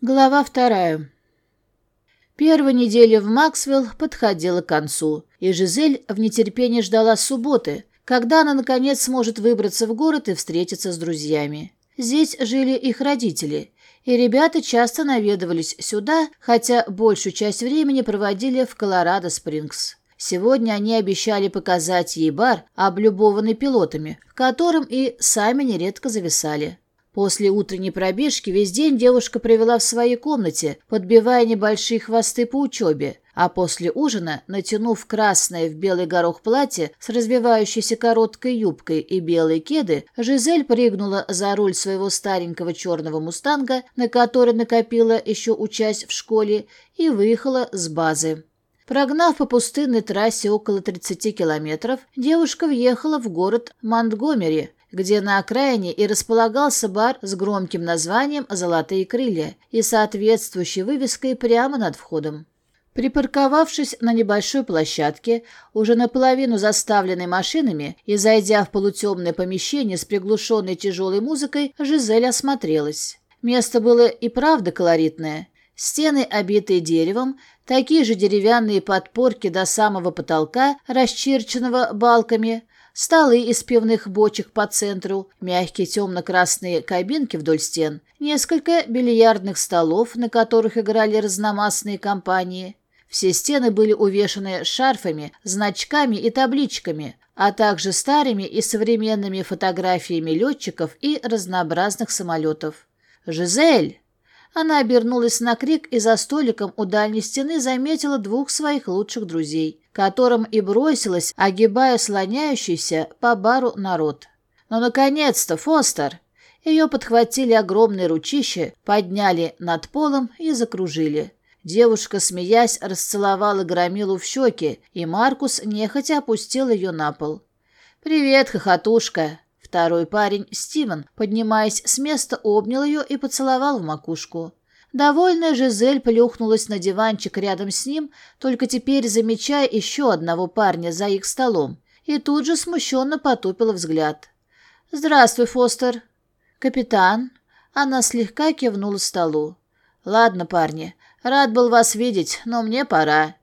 Глава вторая. Первая неделя в Максвелл подходила к концу, и Жизель в нетерпении ждала субботы, когда она, наконец, сможет выбраться в город и встретиться с друзьями. Здесь жили их родители, и ребята часто наведывались сюда, хотя большую часть времени проводили в Колорадо-Спрингс. Сегодня они обещали показать ей бар, облюбованный пилотами, в котором и сами нередко зависали. После утренней пробежки весь день девушка провела в своей комнате, подбивая небольшие хвосты по учебе, а после ужина, натянув красное в белый горох платье с развивающейся короткой юбкой и белой кеды, Жизель прыгнула за руль своего старенького черного мустанга, на который накопила еще участь в школе, и выехала с базы. Прогнав по пустынной трассе около 30 километров, девушка въехала в город Монтгомери, где на окраине и располагался бар с громким названием «Золотые крылья» и соответствующей вывеской прямо над входом. Припарковавшись на небольшой площадке, уже наполовину заставленной машинами, и зайдя в полутемное помещение с приглушенной тяжелой музыкой, Жизель осмотрелась. Место было и правда колоритное. Стены, обитые деревом, такие же деревянные подпорки до самого потолка, расчерченного балками, Столы из пивных бочек по центру, мягкие темно-красные кабинки вдоль стен, несколько бильярдных столов, на которых играли разномастные компании. Все стены были увешаны шарфами, значками и табличками, а также старыми и современными фотографиями летчиков и разнообразных самолетов. «Жизель!» Она обернулась на крик и за столиком у дальней стены заметила двух своих лучших друзей, которым и бросилась, огибая слоняющийся по бару народ. Но наконец-то, Фостер!» Ее подхватили огромные ручища, подняли над полом и закружили. Девушка, смеясь, расцеловала Громилу в щеки, и Маркус нехотя опустил ее на пол. «Привет, хохотушка!» Второй парень, Стивен, поднимаясь с места, обнял ее и поцеловал в макушку. Довольная Жизель плюхнулась на диванчик рядом с ним, только теперь замечая еще одного парня за их столом, и тут же смущенно потупила взгляд. «Здравствуй, Фостер!» «Капитан!» Она слегка кивнула столу. «Ладно, парни, рад был вас видеть, но мне пора».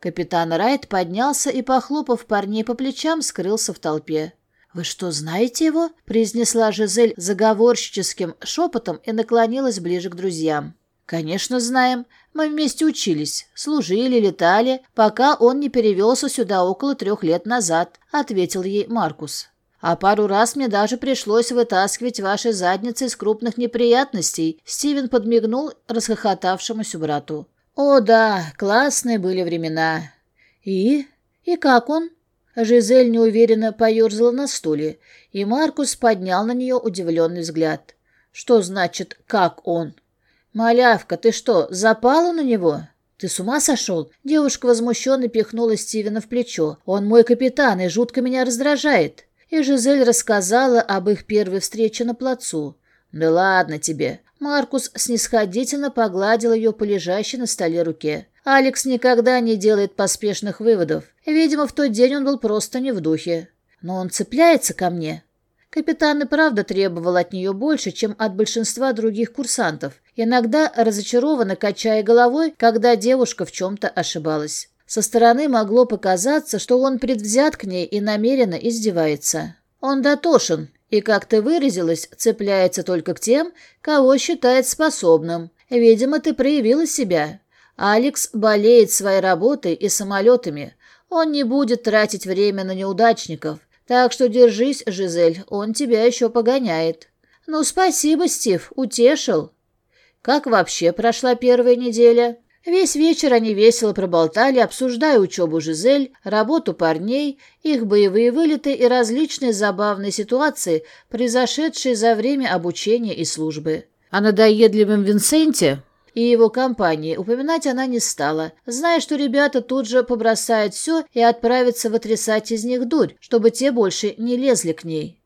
Капитан Райт поднялся и, похлопав парней по плечам, скрылся в толпе. «Вы что, знаете его?» – произнесла Жизель заговорщическим шепотом и наклонилась ближе к друзьям. «Конечно, знаем. Мы вместе учились, служили, летали, пока он не перевелся сюда около трех лет назад», – ответил ей Маркус. «А пару раз мне даже пришлось вытаскивать ваши задницы из крупных неприятностей», – Стивен подмигнул расхохотавшемуся брату. «О да, классные были времена». «И? И как он?» Жизель неуверенно поерзала на стуле, и Маркус поднял на нее удивленный взгляд. «Что значит «как он»?» «Малявка, ты что, запала на него?» «Ты с ума сошел?» Девушка возмущенно пихнула Стивена в плечо. «Он мой капитан и жутко меня раздражает». И Жизель рассказала об их первой встрече на плацу. «Да ладно тебе». Маркус снисходительно погладил ее по лежащей на столе руке. «Алекс никогда не делает поспешных выводов. Видимо, в тот день он был просто не в духе. Но он цепляется ко мне. Капитан и правда требовал от нее больше, чем от большинства других курсантов, иногда разочарованно качая головой, когда девушка в чем-то ошибалась. Со стороны могло показаться, что он предвзят к ней и намеренно издевается. Он дотошен и, как ты выразилась, цепляется только к тем, кого считает способным. Видимо, ты проявила себя. Алекс болеет своей работой и самолетами – он не будет тратить время на неудачников. Так что держись, Жизель, он тебя еще погоняет. Ну, спасибо, Стив, утешил. Как вообще прошла первая неделя? Весь вечер они весело проболтали, обсуждая учебу Жизель, работу парней, их боевые вылеты и различные забавные ситуации, произошедшие за время обучения и службы. А надоедливым Винсенте и его компании упоминать она не стала, зная, что ребята тут же побросают все и отправятся вытрясать из них дурь, чтобы те больше не лезли к ней.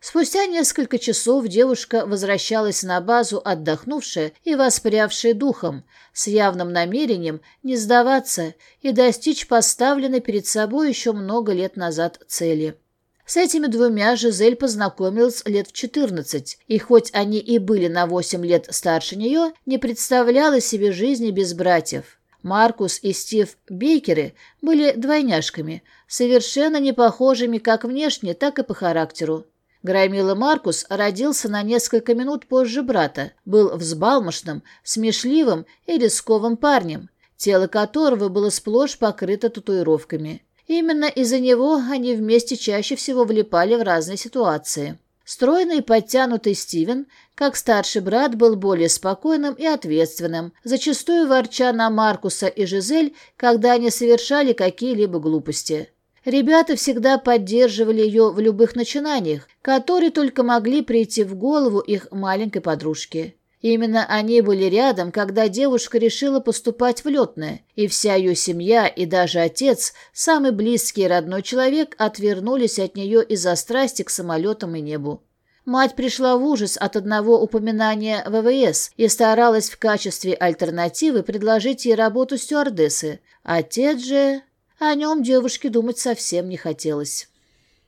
Спустя несколько часов девушка возвращалась на базу, отдохнувшая и воспрявшая духом, с явным намерением не сдаваться и достичь поставленной перед собой еще много лет назад цели. С этими двумя Жизель познакомилась лет в 14, и хоть они и были на 8 лет старше нее, не представляла себе жизни без братьев. Маркус и Стив Бейкеры были двойняшками, совершенно не похожими как внешне, так и по характеру. Громила Маркус родился на несколько минут позже брата, был взбалмошным, смешливым и рисковым парнем, тело которого было сплошь покрыто татуировками. Именно из-за него они вместе чаще всего влипали в разные ситуации. Стройный и подтянутый Стивен, как старший брат, был более спокойным и ответственным, зачастую ворча на Маркуса и Жизель, когда они совершали какие-либо глупости. Ребята всегда поддерживали ее в любых начинаниях, которые только могли прийти в голову их маленькой подружке. Именно они были рядом, когда девушка решила поступать в летное, и вся ее семья и даже отец, самый близкий родной человек, отвернулись от нее из-за страсти к самолетам и небу. Мать пришла в ужас от одного упоминания ВВС и старалась в качестве альтернативы предложить ей работу стюардессы. Отец же... О нем девушке думать совсем не хотелось.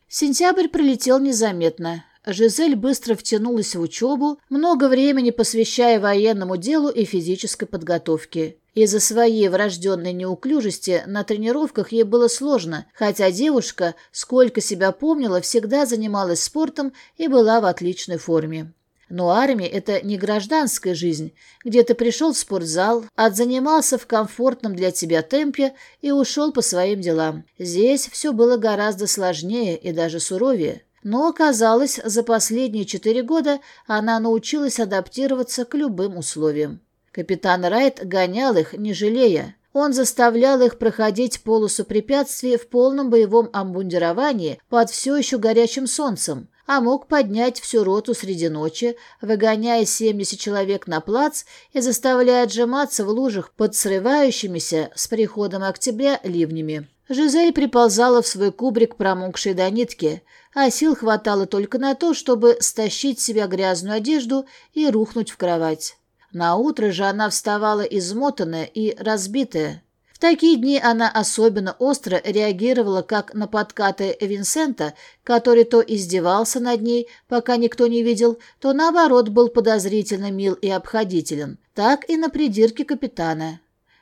Сентябрь пролетел незаметно. Жизель быстро втянулась в учебу, много времени посвящая военному делу и физической подготовке. Из-за своей врожденной неуклюжести на тренировках ей было сложно, хотя девушка, сколько себя помнила, всегда занималась спортом и была в отличной форме. Но армия – это не гражданская жизнь, где ты пришел в спортзал, отзанимался в комфортном для тебя темпе и ушел по своим делам. Здесь все было гораздо сложнее и даже суровее. Но оказалось, за последние четыре года а она научилась адаптироваться к любым условиям. Капитан Райт гонял их, не жалея. Он заставлял их проходить полосу препятствий в полном боевом обмундировании под все еще горячим солнцем, а мог поднять всю роту среди ночи, выгоняя 70 человек на плац и заставляя отжиматься в лужах под срывающимися с приходом октября ливнями. Жизель приползала в свой кубрик промокшей до нитки, а сил хватало только на то, чтобы стащить с себя грязную одежду и рухнуть в кровать. На утро же она вставала измотанная и разбитая. В такие дни она особенно остро реагировала как на подкаты Винсента, который то издевался над ней, пока никто не видел, то наоборот был подозрительно мил и обходителен, так и на придирки капитана.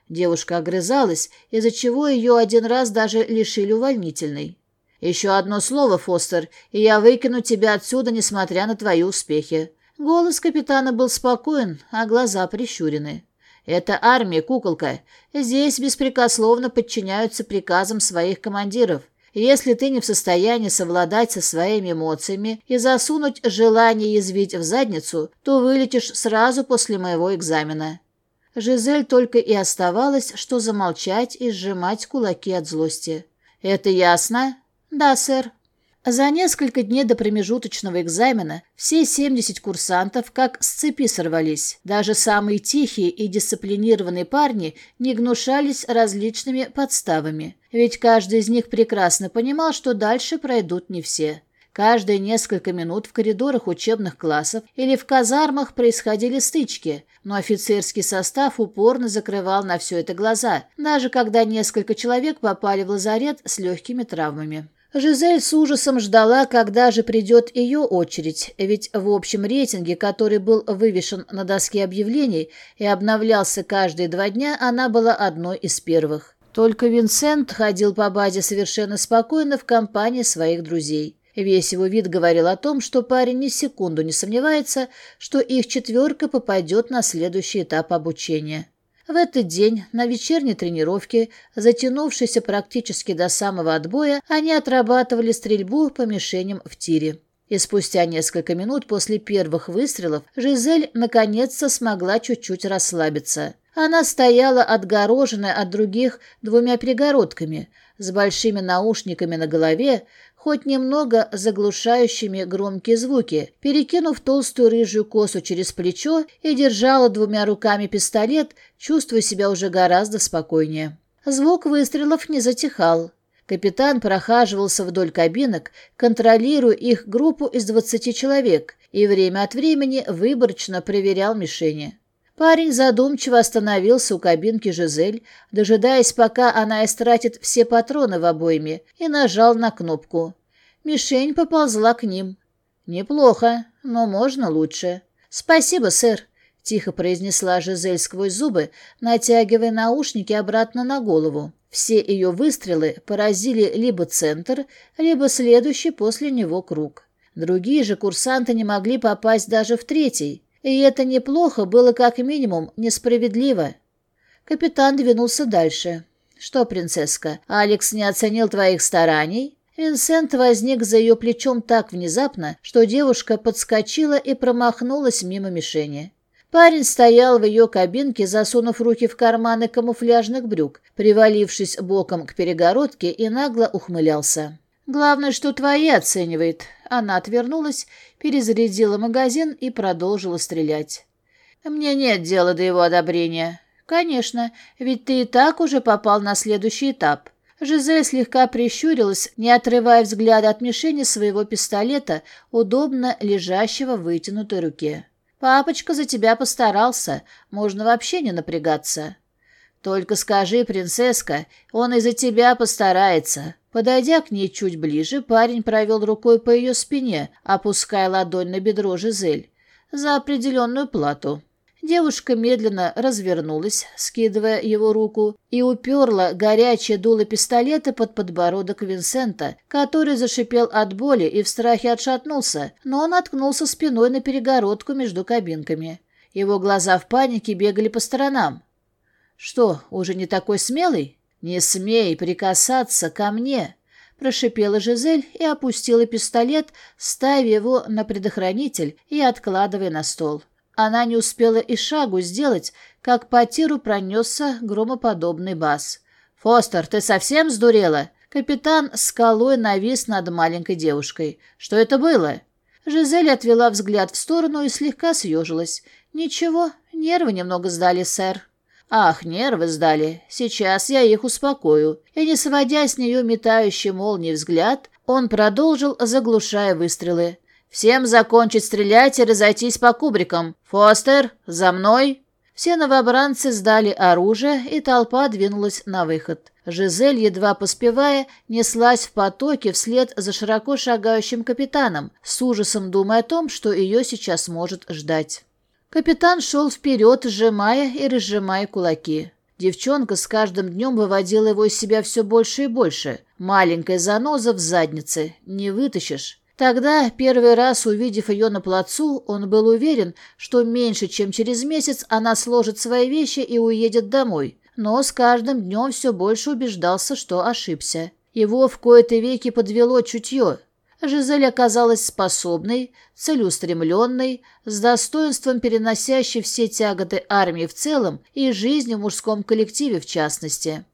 Девушка огрызалась из-за чего ее один раз даже лишили увольнительной. «Еще одно слово, Фостер, и я выкину тебя отсюда, несмотря на твои успехи». Голос капитана был спокоен, а глаза прищурены. «Это армия, куколка. Здесь беспрекословно подчиняются приказам своих командиров. Если ты не в состоянии совладать со своими эмоциями и засунуть желание язвить в задницу, то вылетишь сразу после моего экзамена. Жизель только и оставалось, что замолчать и сжимать кулаки от злости. «Это ясно?» «Да, сэр». За несколько дней до промежуточного экзамена все 70 курсантов как с цепи сорвались. Даже самые тихие и дисциплинированные парни не гнушались различными подставами. Ведь каждый из них прекрасно понимал, что дальше пройдут не все. Каждые несколько минут в коридорах учебных классов или в казармах происходили стычки, но офицерский состав упорно закрывал на все это глаза, даже когда несколько человек попали в лазарет с легкими травмами. Жизель с ужасом ждала, когда же придет ее очередь, ведь в общем рейтинге, который был вывешен на доске объявлений и обновлялся каждые два дня, она была одной из первых. Только Винсент ходил по базе совершенно спокойно в компании своих друзей. Весь его вид говорил о том, что парень ни секунду не сомневается, что их четверка попадет на следующий этап обучения. В этот день на вечерней тренировке, затянувшейся практически до самого отбоя, они отрабатывали стрельбу по мишеням в тире. И спустя несколько минут после первых выстрелов Жизель наконец-то смогла чуть-чуть расслабиться. Она стояла отгороженная от других двумя перегородками, с большими наушниками на голове, хоть немного заглушающими громкие звуки. Перекинув толстую рыжую косу через плечо и держала двумя руками пистолет, чувствуя себя уже гораздо спокойнее. Звук выстрелов не затихал. Капитан прохаживался вдоль кабинок, контролируя их группу из 20 человек, и время от времени выборочно проверял мишени. Парень задумчиво остановился у кабинки Жизель, дожидаясь, пока она истратит все патроны в обойме, и нажал на кнопку. Мишень поползла к ним. «Неплохо, но можно лучше». «Спасибо, сэр», — тихо произнесла Жизель сквозь зубы, натягивая наушники обратно на голову. Все ее выстрелы поразили либо центр, либо следующий после него круг. Другие же курсанты не могли попасть даже в третий. И это неплохо было как минимум несправедливо. Капитан двинулся дальше. «Что, принцесска, Алекс не оценил твоих стараний?» Винсент возник за ее плечом так внезапно, что девушка подскочила и промахнулась мимо мишени. Парень стоял в ее кабинке, засунув руки в карманы камуфляжных брюк, привалившись боком к перегородке и нагло ухмылялся. Главное, что твои оценивает. Она отвернулась, перезарядила магазин и продолжила стрелять. Мне нет дела до его одобрения. Конечно, ведь ты и так уже попал на следующий этап. Жизель слегка прищурилась, не отрывая взгляда от мишени своего пистолета, удобно лежащего в вытянутой руке. «Папочка за тебя постарался, можно вообще не напрягаться». Только скажи, принцесска, он из-за тебя постарается». Подойдя к ней чуть ближе, парень провел рукой по ее спине, опуская ладонь на бедро Жизель. «За определенную плату». Девушка медленно развернулась, скидывая его руку, и уперла горячее дуло пистолета под подбородок Винсента, который зашипел от боли и в страхе отшатнулся, но он откнулся спиной на перегородку между кабинками. Его глаза в панике бегали по сторонам. Что, уже не такой смелый? Не смей прикасаться ко мне!» Прошипела Жизель и опустила пистолет, ставя его на предохранитель и откладывая на стол. Она не успела и шагу сделать, как по тиру пронесся громоподобный бас. «Фостер, ты совсем сдурела?» Капитан скалой навис над маленькой девушкой. «Что это было?» Жизель отвела взгляд в сторону и слегка съежилась. «Ничего, нервы немного сдали, сэр». Ах, нервы сдали. Сейчас я их успокою». И не сводя с нее метающий молний взгляд, он продолжил, заглушая выстрелы. «Всем закончить стрелять и разойтись по кубрикам. Фостер, за мной!» Все новобранцы сдали оружие, и толпа двинулась на выход. Жизель, едва поспевая, неслась в потоке вслед за широко шагающим капитаном, с ужасом думая о том, что ее сейчас может ждать. Капитан шел вперед, сжимая и разжимая кулаки. Девчонка с каждым днем выводила его из себя все больше и больше. Маленькая заноза в заднице. Не вытащишь. Тогда, первый раз увидев ее на плацу, он был уверен, что меньше чем через месяц она сложит свои вещи и уедет домой. Но с каждым днем все больше убеждался, что ошибся. Его в кои-то веки подвело чутье. Жизель оказалась способной, целеустремленной, с достоинством переносящей все тяготы армии в целом и жизни в мужском коллективе в частности.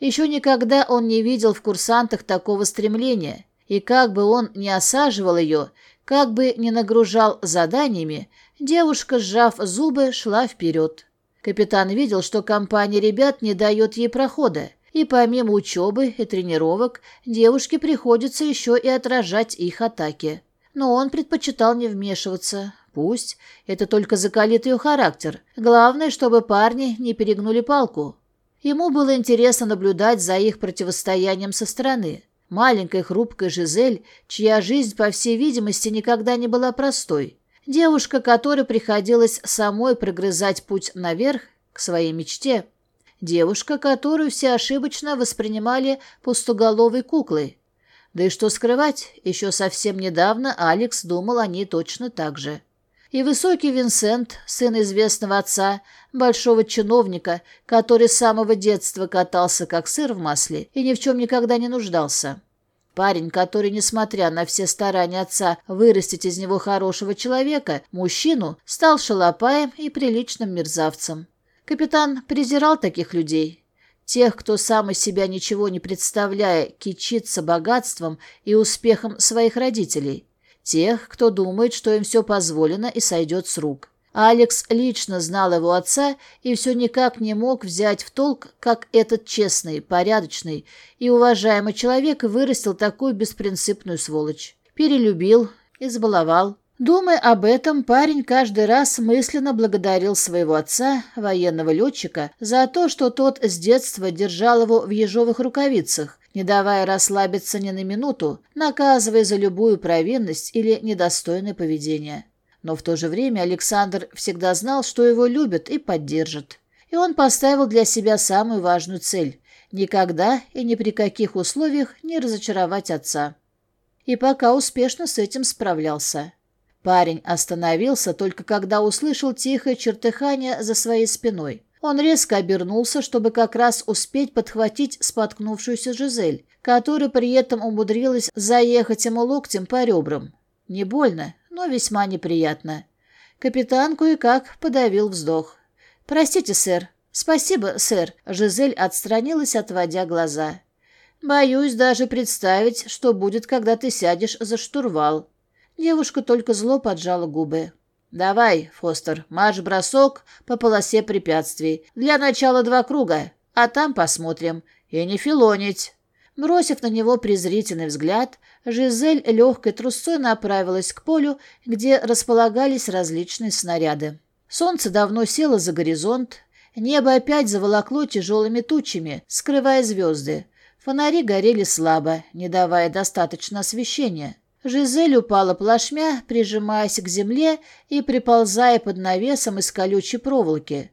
Еще никогда он не видел в курсантах такого стремления, и как бы он ни осаживал ее, как бы ни нагружал заданиями, девушка, сжав зубы, шла вперед. Капитан видел, что компания ребят не дает ей прохода, и помимо учебы и тренировок, девушке приходится еще и отражать их атаки. Но он предпочитал не вмешиваться. Пусть, это только закалит ее характер. Главное, чтобы парни не перегнули палку. Ему было интересно наблюдать за их противостоянием со стороны. Маленькая хрупкая Жизель, чья жизнь, по всей видимости, никогда не была простой. Девушка, которой приходилось самой прогрызать путь наверх к своей мечте – девушка, которую все ошибочно воспринимали пустоголовой куклой. Да и что скрывать, еще совсем недавно Алекс думал о ней точно так же. И высокий Винсент, сын известного отца, большого чиновника, который с самого детства катался как сыр в масле и ни в чем никогда не нуждался. Парень, который, несмотря на все старания отца вырастить из него хорошего человека, мужчину, стал шалопаем и приличным мерзавцем. Капитан презирал таких людей, тех, кто сам из себя ничего не представляя, кичится богатством и успехом своих родителей, тех, кто думает, что им все позволено и сойдет с рук. Алекс лично знал его отца и все никак не мог взять в толк, как этот честный, порядочный и уважаемый человек вырастил такую беспринципную сволочь. Перелюбил, избаловал, Думая об этом, парень каждый раз мысленно благодарил своего отца, военного летчика, за то, что тот с детства держал его в ежовых рукавицах, не давая расслабиться ни на минуту, наказывая за любую провинность или недостойное поведение. Но в то же время Александр всегда знал, что его любят и поддержат. И он поставил для себя самую важную цель – никогда и ни при каких условиях не разочаровать отца. И пока успешно с этим справлялся. Парень остановился только когда услышал тихое чертыхание за своей спиной. Он резко обернулся, чтобы как раз успеть подхватить споткнувшуюся Жизель, которая при этом умудрилась заехать ему локтем по ребрам. Не больно, но весьма неприятно. Капитан кое-как подавил вздох. «Простите, сэр. Спасибо, сэр». Жизель отстранилась, отводя глаза. «Боюсь даже представить, что будет, когда ты сядешь за штурвал». Девушка только зло поджала губы. «Давай, Фостер, марш бросок по полосе препятствий. Для начала два круга, а там посмотрим. И не филонить». Бросив на него презрительный взгляд, Жизель легкой трусцой направилась к полю, где располагались различные снаряды. Солнце давно село за горизонт, небо опять заволокло тяжелыми тучами, скрывая звезды. Фонари горели слабо, не давая достаточно освещения. Жизель упала плашмя, прижимаясь к земле и приползая под навесом из колючей проволоки.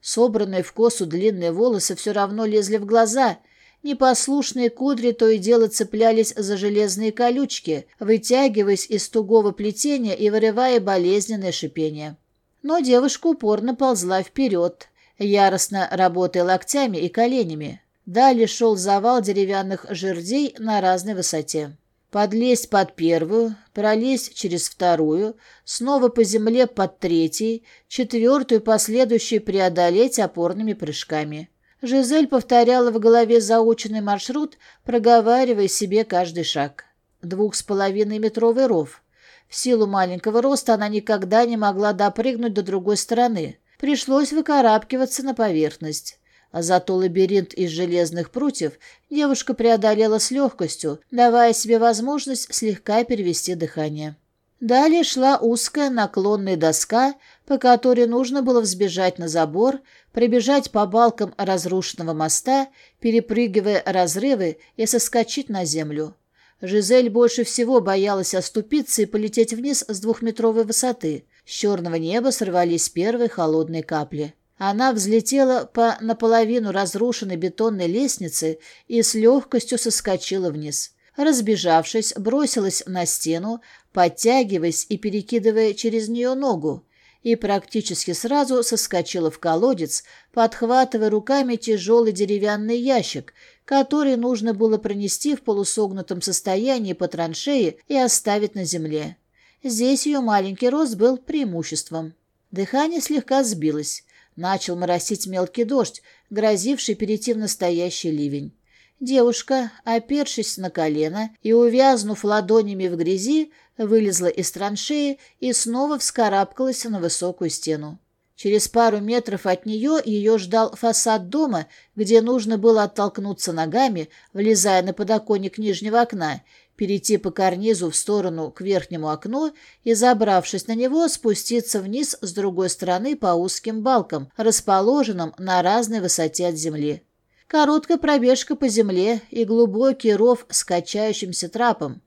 Собранные в косу длинные волосы все равно лезли в глаза. Непослушные кудри то и дело цеплялись за железные колючки, вытягиваясь из тугого плетения и вырывая болезненное шипение. Но девушка упорно ползла вперед, яростно работая локтями и коленями. Далее шел завал деревянных жердей на разной высоте. Подлезть под первую, пролезть через вторую, снова по земле под третьей, четвертую последующую преодолеть опорными прыжками. Жизель повторяла в голове заученный маршрут, проговаривая себе каждый шаг. Двух с половиной метровый ров. В силу маленького роста она никогда не могла допрыгнуть до другой стороны. Пришлось выкарабкиваться на поверхность а зато лабиринт из железных прутьев девушка преодолела с легкостью, давая себе возможность слегка перевести дыхание. Далее шла узкая наклонная доска, по которой нужно было взбежать на забор, пробежать по балкам разрушенного моста, перепрыгивая разрывы и соскочить на землю. Жизель больше всего боялась оступиться и полететь вниз с двухметровой высоты. С черного неба сорвались первые холодные капли. Она взлетела по наполовину разрушенной бетонной лестнице и с легкостью соскочила вниз. Разбежавшись, бросилась на стену, подтягиваясь и перекидывая через нее ногу, и практически сразу соскочила в колодец, подхватывая руками тяжелый деревянный ящик, который нужно было пронести в полусогнутом состоянии по траншее и оставить на земле. Здесь ее маленький рост был преимуществом. Дыхание слегка сбилось. Начал моросить мелкий дождь, грозивший перейти в настоящий ливень. Девушка, опершись на колено и увязнув ладонями в грязи, вылезла из траншеи и снова вскарабкалась на высокую стену. Через пару метров от нее ее ждал фасад дома, где нужно было оттолкнуться ногами, влезая на подоконник нижнего окна, перейти по карнизу в сторону к верхнему окну и, забравшись на него, спуститься вниз с другой стороны по узким балкам, расположенным на разной высоте от земли. Короткая пробежка по земле и глубокий ров с качающимся трапом.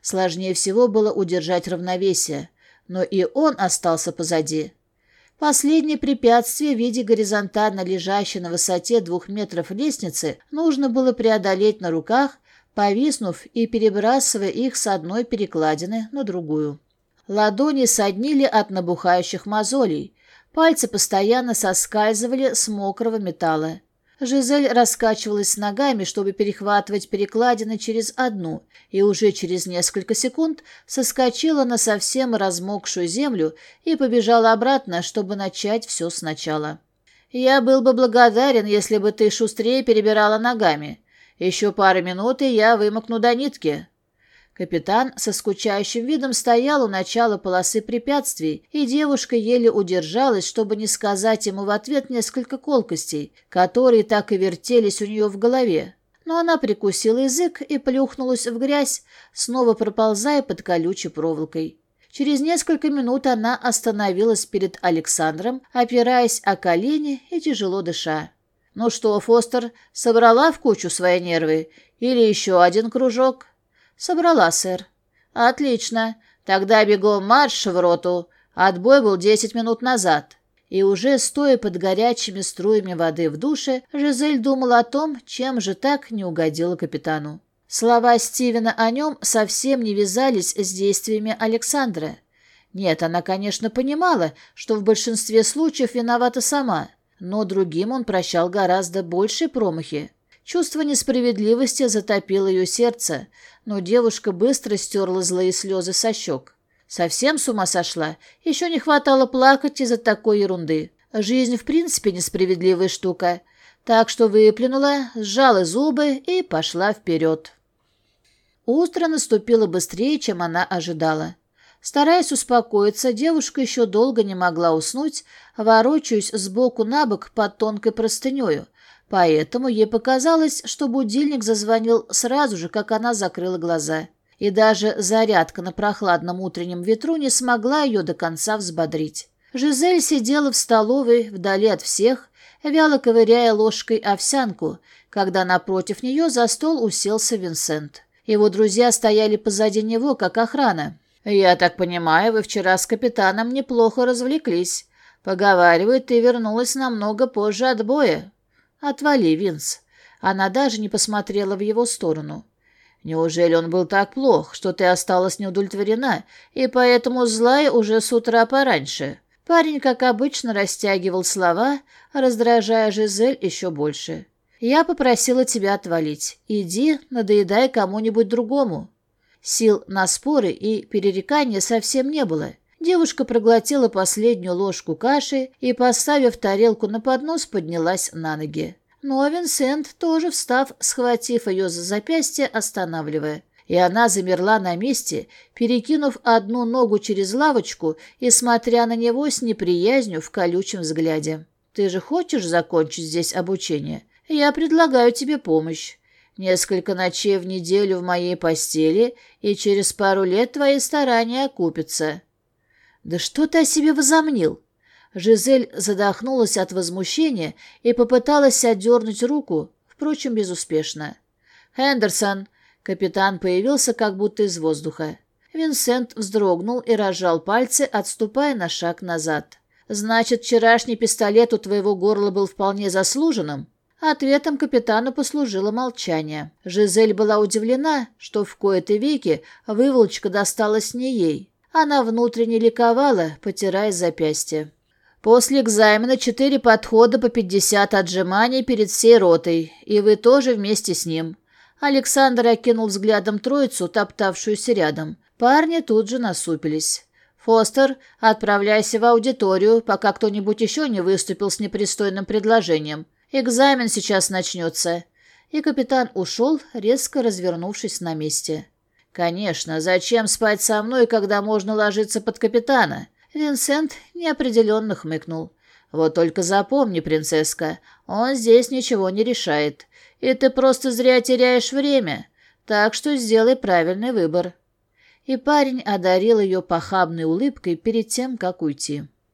Сложнее всего было удержать равновесие, но и он остался позади. Последнее препятствие в виде горизонтально лежащей на высоте двух метров лестницы нужно было преодолеть на руках повиснув и перебрасывая их с одной перекладины на другую. Ладони соднили от набухающих мозолей, пальцы постоянно соскальзывали с мокрого металла. Жизель раскачивалась ногами, чтобы перехватывать перекладины через одну, и уже через несколько секунд соскочила на совсем размокшую землю и побежала обратно, чтобы начать все сначала. «Я был бы благодарен, если бы ты шустрее перебирала ногами», еще пара минут, и я вымокну до нитки». Капитан со скучающим видом стоял у начала полосы препятствий, и девушка еле удержалась, чтобы не сказать ему в ответ несколько колкостей, которые так и вертелись у нее в голове. Но она прикусила язык и плюхнулась в грязь, снова проползая под колючей проволокой. Через несколько минут она остановилась перед Александром, опираясь о колени и тяжело дыша. Ну что, Фостер, собрала в кучу свои нервы? Или еще один кружок? Собрала, сэр. Отлично. Тогда бегом марш в роту. Отбой был десять минут назад. И уже стоя под горячими струями воды в душе, Жизель думала о том, чем же так не угодила капитану. Слова Стивена о нем совсем не вязались с действиями Александра. Нет, она, конечно, понимала, что в большинстве случаев виновата сама – но другим он прощал гораздо большие промахи. Чувство несправедливости затопило ее сердце, но девушка быстро стерла злые слезы со щек. Совсем с ума сошла, еще не хватало плакать из-за такой ерунды. Жизнь в принципе несправедливая штука, так что выплюнула, сжала зубы и пошла вперед. Утро наступило быстрее, чем она ожидала. Стараясь успокоиться, девушка еще долго не могла уснуть, ворочаясь сбоку на бок под тонкой простынею. Поэтому ей показалось, что будильник зазвонил сразу же, как она закрыла глаза. И даже зарядка на прохладном утреннем ветру не смогла ее до конца взбодрить. Жизель сидела в столовой, вдали от всех, вяло ковыряя ложкой овсянку, когда напротив нее за стол уселся Винсент. Его друзья стояли позади него, как охрана. Я так понимаю, вы вчера с капитаном неплохо развлеклись. Поговаривают, ты вернулась намного позже от боя. Отвали, Винс. Она даже не посмотрела в его сторону. Неужели он был так плох, что ты осталась неудовлетворена, и поэтому злая уже с утра пораньше? Парень, как обычно, растягивал слова, раздражая Жизель еще больше. «Я попросила тебя отвалить. Иди, надоедай кому-нибудь другому» сил на споры и перерекания совсем не было. Девушка проглотила последнюю ложку каши и, поставив тарелку на поднос, поднялась на ноги. Но Винсент, тоже встав, схватив ее за запястье, останавливая. И она замерла на месте, перекинув одну ногу через лавочку и смотря на него с неприязнью в колючем взгляде. «Ты же хочешь закончить здесь обучение? Я предлагаю тебе помощь. Несколько ночей в неделю в моей постели, и через пару лет твои старания окупятся». «Да что ты о себе возомнил?» Жизель задохнулась от возмущения и попыталась отдернуть руку, впрочем, безуспешно. «Хендерсон!» — капитан появился как будто из воздуха. Винсент вздрогнул и разжал пальцы, отступая на шаг назад. «Значит, вчерашний пистолет у твоего горла был вполне заслуженным?» Ответом капитану послужило молчание. Жизель была удивлена, что в кои-то веки выволочка досталась не ей. Она внутренне ликовала, потирая запястье. После экзамена четыре подхода по 50 отжиманий перед всей ротой, и вы тоже вместе с ним. Александр окинул взглядом троицу, топтавшуюся рядом. Парни тут же насупились. «Фостер, отправляйся в аудиторию, пока кто-нибудь еще не выступил с непристойным предложением», Экзамен сейчас начнется». И капитан ушел, резко развернувшись на месте. «Конечно, зачем спать со мной, когда можно ложиться под капитана?» Винсент неопределенно хмыкнул. «Вот только запомни, принцесска, он здесь ничего не решает, и ты просто зря теряешь время, так что сделай правильный выбор». И парень одарил ее похабной улыбкой перед тем, как уйти.